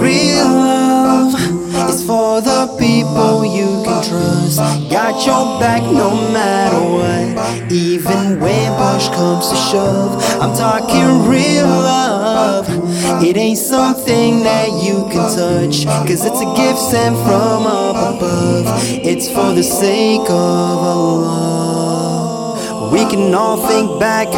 Real love is for the people you can trust. Got your back no matter what. Even when push comes to shove, I'm talking real love. It ain't something that you can touch, cause it's a gift sent from up above. It's for the sake of love. We can all think back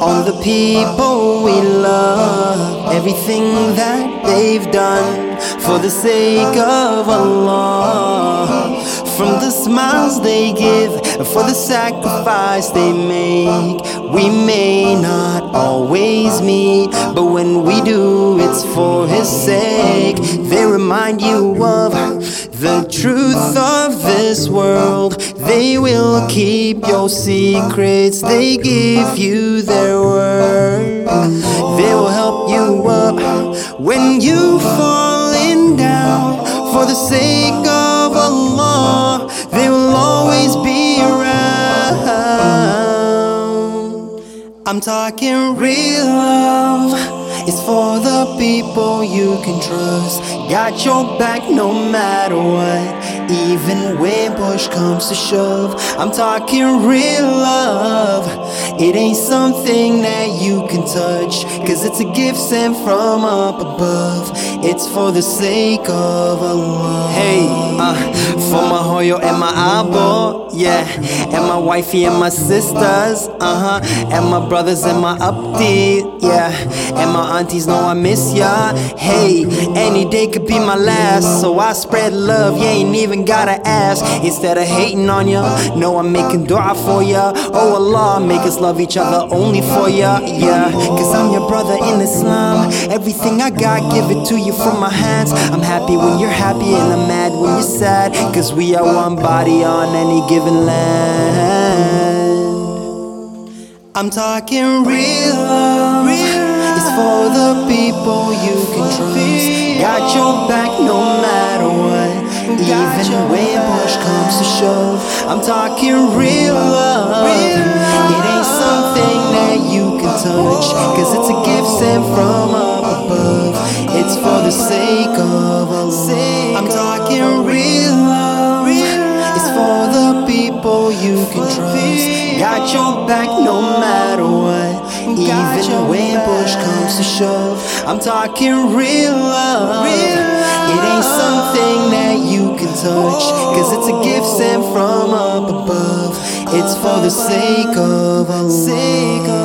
on the people we love, everything that they've done for the sake of Allah. From the smiles they give, for the sacrifice they make, we may not always meet, but when we do, it's for His sake. They remind you of the truth of this world. They will keep your secrets, they give you their word. They will help you up when you falling down for the sake of Allah. They will always be around. I'm talking real love. It's for the people you can trust. Got your back no matter what. Even when push comes to shove. I'm talking real love. It ain't something that you can touch. Cause it's a gift sent from up above. It's for the sake of Allah. Hey, uh, for my hoyo and my abo, yeah. And my wifey and my sisters, uh huh. And my brothers and my update, yeah. And my aunties know I miss ya. Hey, any day could be my last. So I spread love, you ain't even gotta ask. Instead of hating on ya, know I'm making dua for ya. Oh Allah, make us love each other only for ya, yeah. Cause I'm your brother in Islam. Everything I got, give it to you from my hands. I'm happy when you're happy, and I'm mad when you're sad. Cause we are one body on any given land. I'm talking real love. The people you can trust. Got your back no matter what. Even when push comes to shove. I'm talking real love. It ain't something that you can touch. Cause it's a gift sent from up above. It's for the sake of Allah. I'm talking real love. It's for the people you can trust. Got your back no matter what. Even when push comes to shove. I'm talking real love. It ain't something that you can touch. Cause it's a gift sent from up above. It's for the sake of Allah.